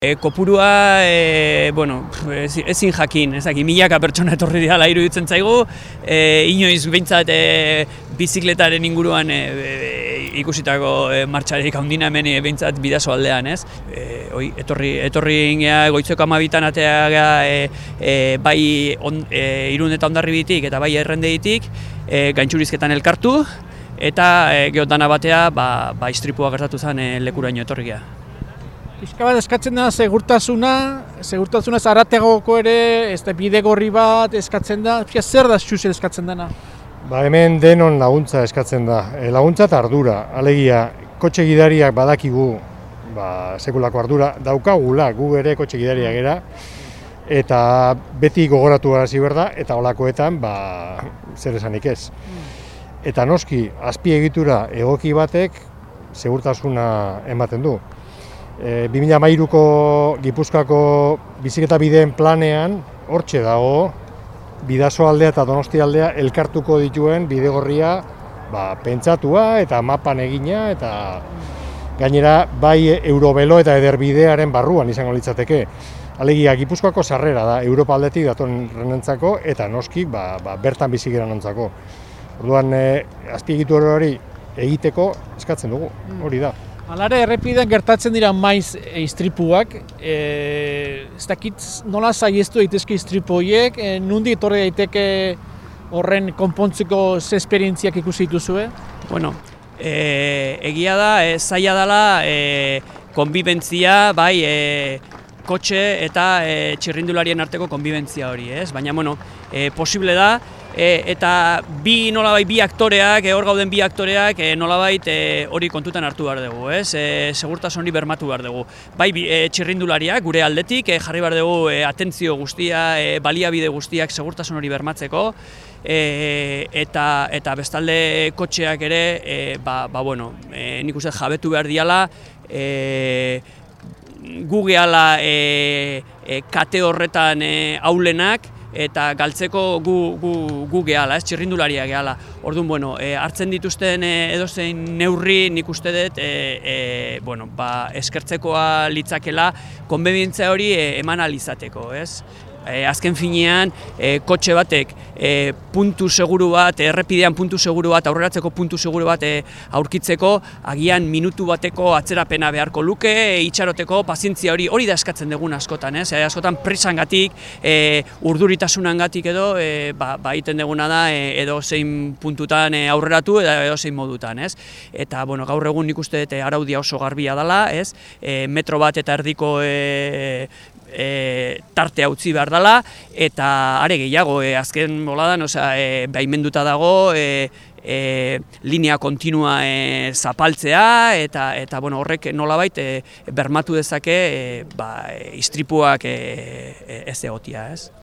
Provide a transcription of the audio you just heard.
E, kopurua, e, bueno, ezin jakin, ezak, milaka pertsona etorri dira lairu ditzen zaigu, e, inoiz behintzat e, bizikletaren inguruan e, e, ikusitako e, martxarik handina hemen behintzat bidazo aldean, ez? E, oi, etorri, etorri ingea goitzeko amabitan atea e, e, bai on, e, irun eta ondarri bitik eta bai errendeitik, e, gaintxurizketan elkartu, eta e, geotana batea, ba, ba istripua gertatu zen e, lekuraino etorri geha. Pixka bat eskatzen da segurtasuna, segurtasuna zarategoko ere, ez da bide gorri bat eskatzen da, Pia, zer da xuxel eskatzen dena? Ba hemen denon laguntza eskatzen da, e, laguntza eta ardura, alegia, kotxe gidariak badakigu, ba, sekulako ardura, daukagula gu ere kotxe gidariak era, eta beti gogoratu garazi berda, eta olakoetan, ba, zer esanik ez. Eta noski, azpiegitura egoki batek, segurtasuna ematen du. E, 2013ko Gipuzkoako biziketa bideen planean hortxe dago bidaso aldea eta donosti aldea elkartuko dituen bidegorria ba, pentsatua eta mapan egina eta gainera bai Eurobelo eta Ederbidearen barruan izango litzateke. Alegia, Gipuzkoako sarrera da, Europa aldetik daton renentzako eta noski ba, ba, bertan bizikeran ontzako. Orduan, e, azpiegitu hori egiteko eskatzen dugu, hori da. Alare errepidean gertatzen dira maiz istripuak, e, ez dakit nola saiestu daitezke istripu horiek, e, nundi etorri daiteke horren konpontzeko ze esperientziak ikusi dituzue? Bueno, e, egia da, e, zaila dela, e, konbibentzia, bai, e, kotxe eta e, txirrindularien arteko konbibentzia hori, ez? Baina, bueno, e, posible da, e, eta bi nolabait bi aktoreak, e, hor gauden bi aktoreak e, nolabait e, hori kontutan hartu behar dugu, ez? E, segurtasun hori bermatu behar dugu. Bai e, txirrindulariak gure aldetik e, jarri behar dugu e, atentzio guztia, e, baliabide guztiak segurtasun hori bermatzeko, E, eta eta bestalde kotxeak ere e, ba, ba bueno, e, nik uste jabetu behar diala e, gu gehala e, e, kate horretan e, aulenak eta galtzeko gu, gu, gu gehala, ez txirrindularia gehala. Orduan, bueno, e, hartzen dituzten e, edozein neurri nik uste dut e, e, bueno, ba, eskertzekoa litzakela konbebientzia hori e, eman alizateko, ez? E, azken finean, e, kotxe batek e, puntu seguru bat, errepidean puntu seguru bat, aurreratzeko puntu seguru bat e, aurkitzeko, agian minutu bateko atzerapena beharko luke, e, itxaroteko pazientzia hori hori da eskatzen dugun askotan, ez? E, askotan presangatik, e, urduritasunangatik edo, e, ba, ba iten duguna da e, edo zein puntutan e, aurreratu edo, edo zein modutan, ez? Eta, bueno, gaur egun nik uste araudia oso garbia dela, ez? E, metro bat eta erdiko e, e, tarte utzi behar dela, eta are gehiago, e, azken boladan, osea, e, baimenduta dago, e, e, linea kontinua e, zapaltzea, eta, eta bueno, horrek nolabait e, bermatu dezake e, ba, istripuak e, e, ez egotia, ez?